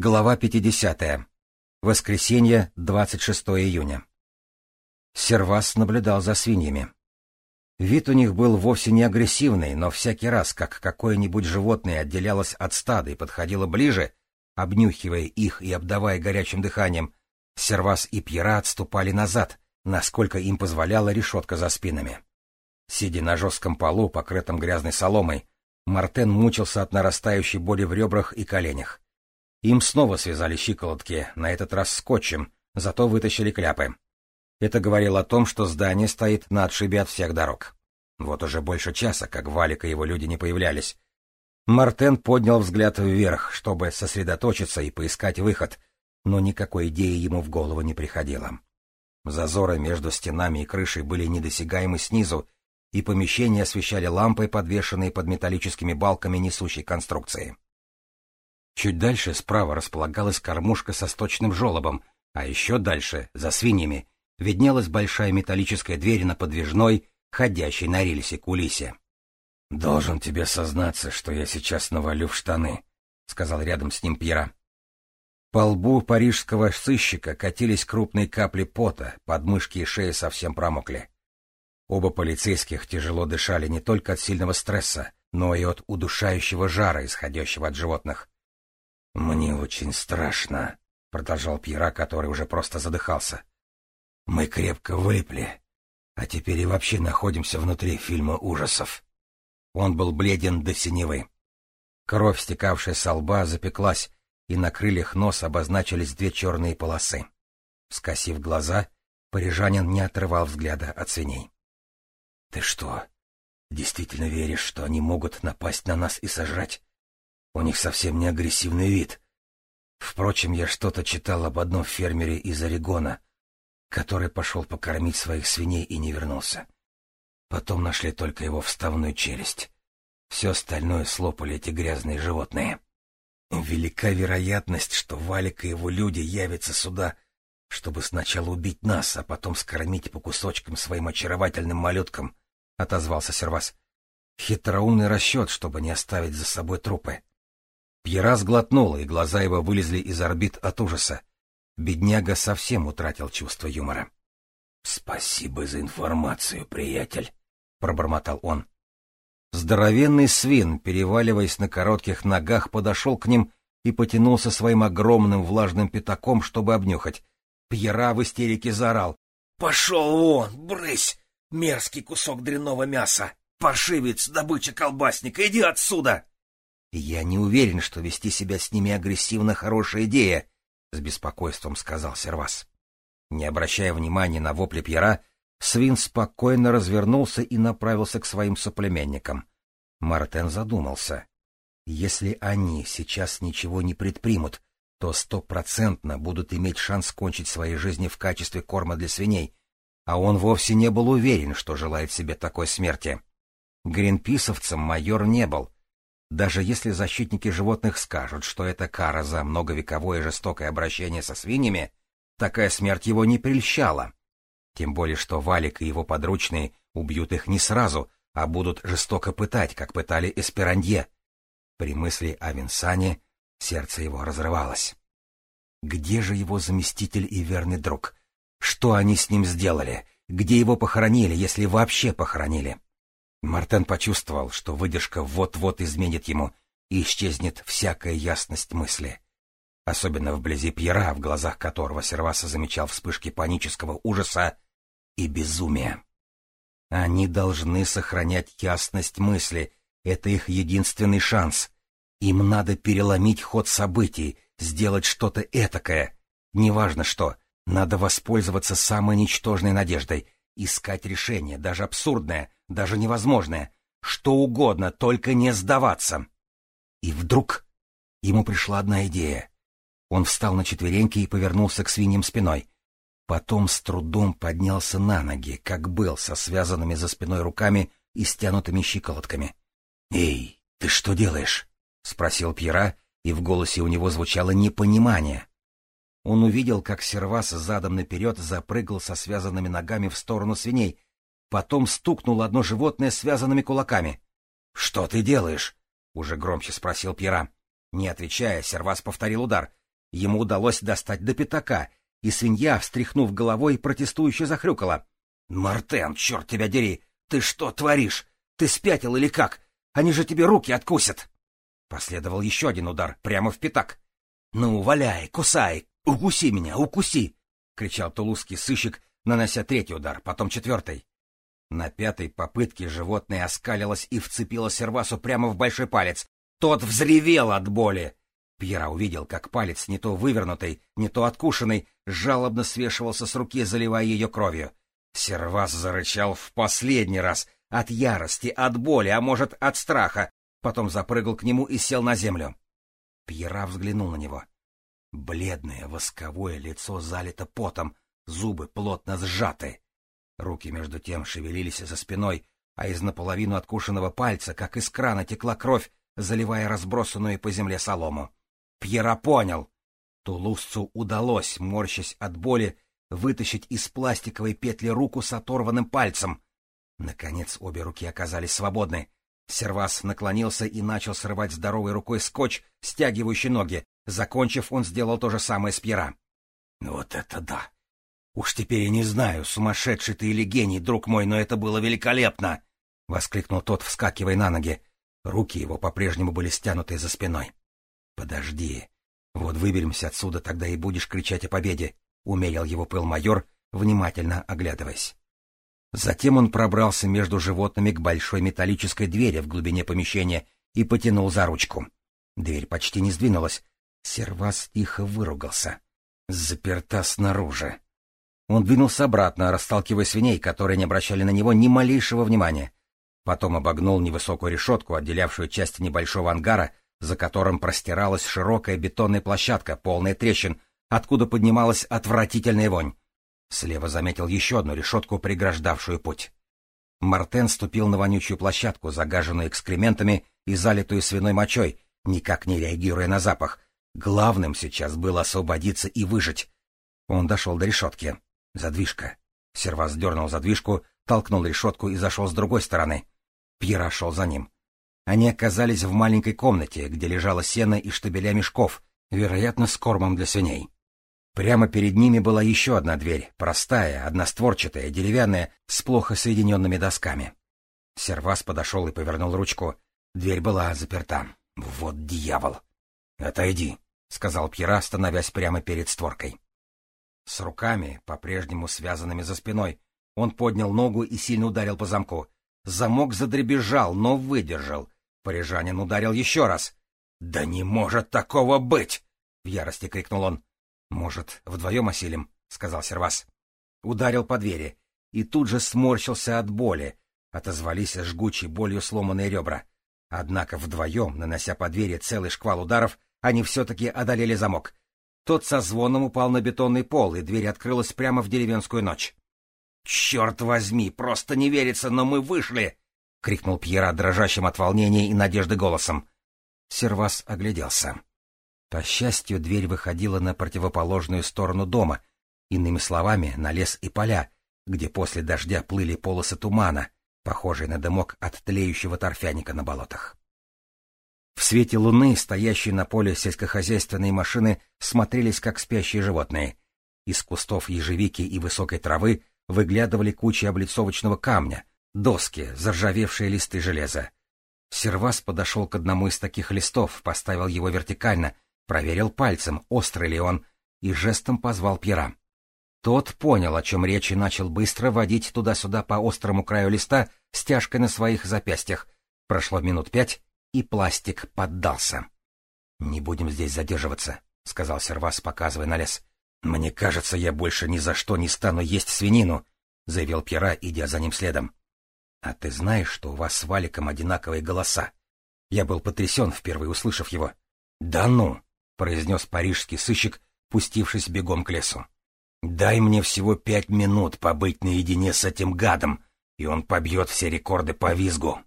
Глава 50. Воскресенье, 26 июня. Сервас наблюдал за свиньями. Вид у них был вовсе не агрессивный, но всякий раз, как какое-нибудь животное отделялось от стада и подходило ближе, обнюхивая их и обдавая горячим дыханием, Сервас и Пьера отступали назад, насколько им позволяла решетка за спинами. Сидя на жестком полу, покрытом грязной соломой, Мартен мучился от нарастающей боли в ребрах и коленях. Им снова связали щиколотки, на этот раз скотчем, зато вытащили кляпы. Это говорило о том, что здание стоит на отшибе от всех дорог. Вот уже больше часа, как Валик и его люди не появлялись. Мартен поднял взгляд вверх, чтобы сосредоточиться и поискать выход, но никакой идеи ему в голову не приходило. Зазоры между стенами и крышей были недосягаемы снизу, и помещение освещали лампы, подвешенные под металлическими балками несущей конструкции. Чуть дальше справа располагалась кормушка со сточным желобом, а еще дальше, за свиньями, виднелась большая металлическая дверь на подвижной, ходящей на рельсе кулисе. — Должен тебе сознаться, что я сейчас навалю в штаны, — сказал рядом с ним Пьера. По лбу парижского сыщика катились крупные капли пота, подмышки и шеи совсем промокли. Оба полицейских тяжело дышали не только от сильного стресса, но и от удушающего жара, исходящего от животных. «Мне очень страшно», — продолжал Пьера, который уже просто задыхался. «Мы крепко влипли, а теперь и вообще находимся внутри фильма ужасов». Он был бледен до синевы. Кровь, стекавшая со лба, запеклась, и на крыльях носа обозначились две черные полосы. Скосив глаза, парижанин не отрывал взгляда от свиней. — Ты что, действительно веришь, что они могут напасть на нас и сожрать? У них совсем не агрессивный вид. Впрочем, я что-то читал об одном фермере из Орегона, который пошел покормить своих свиней и не вернулся. Потом нашли только его вставную челюсть. Все остальное слопали эти грязные животные. Велика вероятность, что Валик и его люди явятся сюда, чтобы сначала убить нас, а потом скормить по кусочкам своим очаровательным малюткам, — отозвался Сервас. Хитроумный расчет, чтобы не оставить за собой трупы. Пьера сглотнула, и глаза его вылезли из орбит от ужаса. Бедняга совсем утратил чувство юмора. — Спасибо за информацию, приятель, — пробормотал он. Здоровенный свин, переваливаясь на коротких ногах, подошел к ним и потянулся своим огромным влажным пятаком, чтобы обнюхать. Пьера в истерике заорал. — Пошел вон, брысь! Мерзкий кусок дрянного мяса! Паршивец, добыча колбасника, иди отсюда! «Я не уверен, что вести себя с ними агрессивно хорошая идея», — с беспокойством сказал Сервас. Не обращая внимания на вопли Пьера, Свин спокойно развернулся и направился к своим соплеменникам. Мартен задумался. Если они сейчас ничего не предпримут, то стопроцентно будут иметь шанс кончить своей жизни в качестве корма для свиней, а он вовсе не был уверен, что желает себе такой смерти. Гринписовцем майор не был — даже если защитники животных скажут, что это кара за многовековое жестокое обращение со свиньями, такая смерть его не прельщала. Тем более, что Валик и его подручные убьют их не сразу, а будут жестоко пытать, как пытали Эсперандье. При мысли о Винсане сердце его разрывалось. Где же его заместитель и верный друг? Что они с ним сделали? Где его похоронили, если вообще похоронили? Мартен почувствовал, что выдержка вот-вот изменит ему, и исчезнет всякая ясность мысли. Особенно вблизи Пьера, в глазах которого Серваса замечал вспышки панического ужаса и безумия. Они должны сохранять ясность мысли, это их единственный шанс. Им надо переломить ход событий, сделать что-то этакое. Неважно что, надо воспользоваться самой ничтожной надеждой — искать решение, даже абсурдное, даже невозможное, что угодно, только не сдаваться. И вдруг ему пришла одна идея. Он встал на четвереньки и повернулся к свиньям спиной. Потом с трудом поднялся на ноги, как был, со связанными за спиной руками и стянутыми щиколотками. — Эй, ты что делаешь? — спросил Пьера, и в голосе у него звучало непонимание. Он увидел, как сервас задом наперед запрыгал со связанными ногами в сторону свиней. Потом стукнул одно животное связанными кулаками. — Что ты делаешь? — уже громче спросил Пьера. Не отвечая, сервас повторил удар. Ему удалось достать до пятака, и свинья, встряхнув головой, протестующе захрюкала. — Мартен, черт тебя дери! Ты что творишь? Ты спятил или как? Они же тебе руки откусят! Последовал еще один удар, прямо в пятак. — Ну, валяй, кусай! Укуси меня, укуси! — кричал тулузский сыщик, нанося третий удар, потом четвертый. На пятой попытке животное оскалилось и вцепило сервасу прямо в большой палец. Тот взревел от боли. Пьера увидел, как палец, не то вывернутый, не то откушенный, жалобно свешивался с руки, заливая ее кровью. Сервас зарычал в последний раз, от ярости, от боли, а может, от страха, потом запрыгал к нему и сел на землю. Пьера взглянул на него. Бледное восковое лицо залито потом, зубы плотно сжаты. Руки между тем шевелились за спиной, а из наполовину откушенного пальца, как из крана, текла кровь, заливая разбросанную по земле солому. Пьера понял. Тулузцу удалось, морщась от боли, вытащить из пластиковой петли руку с оторванным пальцем. Наконец обе руки оказались свободны. Сервас наклонился и начал срывать здоровой рукой скотч, стягивающий ноги. Закончив, он сделал то же самое с Пьера. — Вот это да! Уж теперь я не знаю, сумасшедший ты или гений, друг мой, но это было великолепно! — воскликнул тот, вскакивая на ноги. Руки его по-прежнему были стянуты за спиной. — Подожди. Вот выберемся отсюда, тогда и будешь кричать о победе, — умерил его пыл майор, внимательно оглядываясь. Затем он пробрался между животными к большой металлической двери в глубине помещения и потянул за ручку. Дверь почти не сдвинулась. Сервас тихо выругался. Заперта снаружи. Он двинулся обратно, расталкивая свиней, которые не обращали на него ни малейшего внимания. Потом обогнул невысокую решетку, отделявшую часть небольшого ангара, за которым простиралась широкая бетонная площадка, полная трещин, откуда поднималась отвратительная вонь. Слева заметил еще одну решетку, преграждавшую путь. Мартен ступил на вонючую площадку, загаженную экскрементами и залитую свиной мочой, никак не реагируя на запах. Главным сейчас было освободиться и выжить. Он дошел до решетки. Задвижка. Сервас дернул задвижку, толкнул решетку и зашел с другой стороны. Пьера шел за ним. Они оказались в маленькой комнате, где лежало сено и штабеля мешков, вероятно, с кормом для свиней. Прямо перед ними была еще одна дверь, простая, одностворчатая, деревянная, с плохо соединенными досками. Сервас подошел и повернул ручку. Дверь была заперта. Вот дьявол! — Отойди, — сказал Пьера, становясь прямо перед створкой. С руками, по-прежнему связанными за спиной, он поднял ногу и сильно ударил по замку. Замок задребезжал, но выдержал. Парижанин ударил еще раз. — Да не может такого быть! — в ярости крикнул он. — Может, вдвоем осилим? — сказал Сервас. Ударил по двери и тут же сморщился от боли. Отозвались жгучей болью сломанные ребра. Однако вдвоем, нанося по двери целый шквал ударов, они все-таки одолели замок. Тот со звоном упал на бетонный пол, и дверь открылась прямо в деревенскую ночь. — Черт возьми, просто не верится, но мы вышли! — крикнул Пьера дрожащим от волнения и надежды голосом. Сервас огляделся. По счастью, дверь выходила на противоположную сторону дома, иными словами, на лес и поля, где после дождя плыли полосы тумана, похожие на дымок от тлеющего торфяника на болотах. В свете луны, стоящие на поле сельскохозяйственные машины, смотрелись как спящие животные. Из кустов ежевики и высокой травы выглядывали кучи облицовочного камня, доски, заржавевшие листы железа. Сервас подошел к одному из таких листов, поставил его вертикально — проверил пальцем, острый ли он, и жестом позвал Пьера. Тот понял, о чем речь, и начал быстро водить туда-сюда по острому краю листа стяжкой на своих запястьях. Прошло минут пять, и пластик поддался. — Не будем здесь задерживаться, — сказал Сервас, показывая на лес. — Мне кажется, я больше ни за что не стану есть свинину, — заявил Пьера, идя за ним следом. — А ты знаешь, что у вас с Валиком одинаковые голоса? Я был потрясен, впервые услышав его. — Да ну! произнес парижский сыщик, пустившись бегом к лесу. «Дай мне всего пять минут побыть наедине с этим гадом, и он побьет все рекорды по визгу».